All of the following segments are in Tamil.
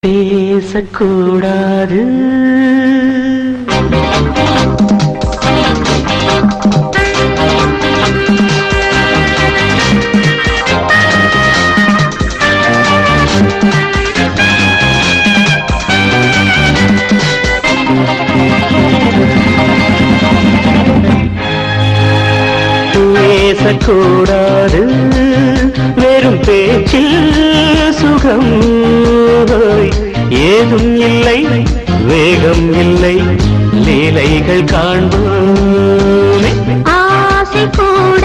பேசக்கூடாது. பேசக்கூடாது. வெறும் பேச்சில் சுகம். ஏதும் இல்லை வேகம் இல்லை லீலைகள் காண்போமே ஆசை கூட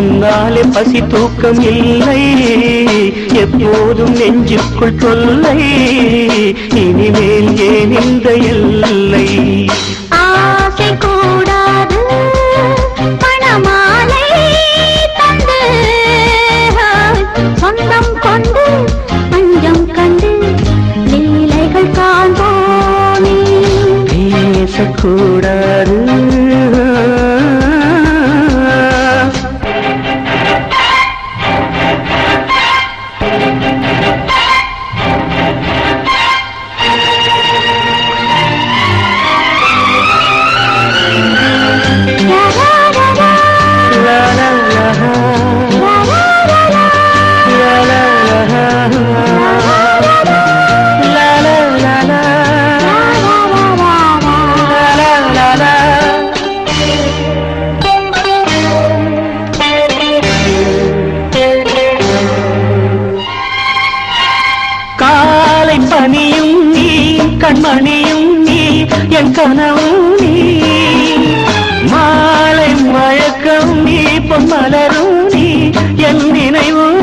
உன்னாலே பசி தூக்கம் இல்லை எப்போதும் நெஞ்சுக்குள் தொல்லை இனிமேல் ஏன் இந்த எல்லை? ஆசை கூடாது மணமாலை தந்து. சொந்தம் கொண்டு பஞ்சம் கண்டு லீலைகள் காண்போமே. பேசக்கூடாது. மணியும் நீ என் கனவும் நீ. மாலை மயக்கம் நீ பொன்மலரும் நீ என் நினைவும்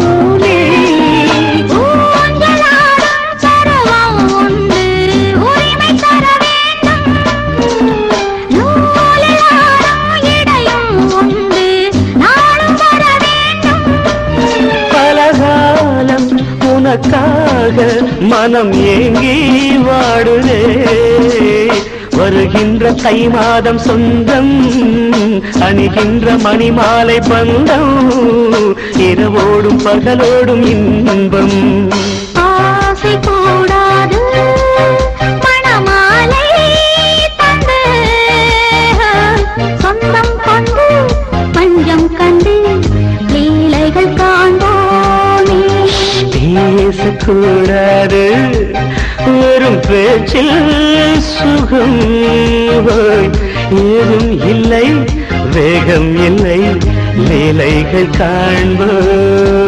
உனக்காக மனம் ஏங்கி வாடுதே. வருகின்ற தை மாதம் சொந்தம் அணிகின்ற மணிமாலை பந்தம் இரவோடும் பகலோடும் இன்பம். ஆசை கூடாது கூடாது. வெறும் பேச்சில் சுகம் ஏதும் இல்லை வேகம் இல்லை லீலைகள் காண்போமே